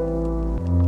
Música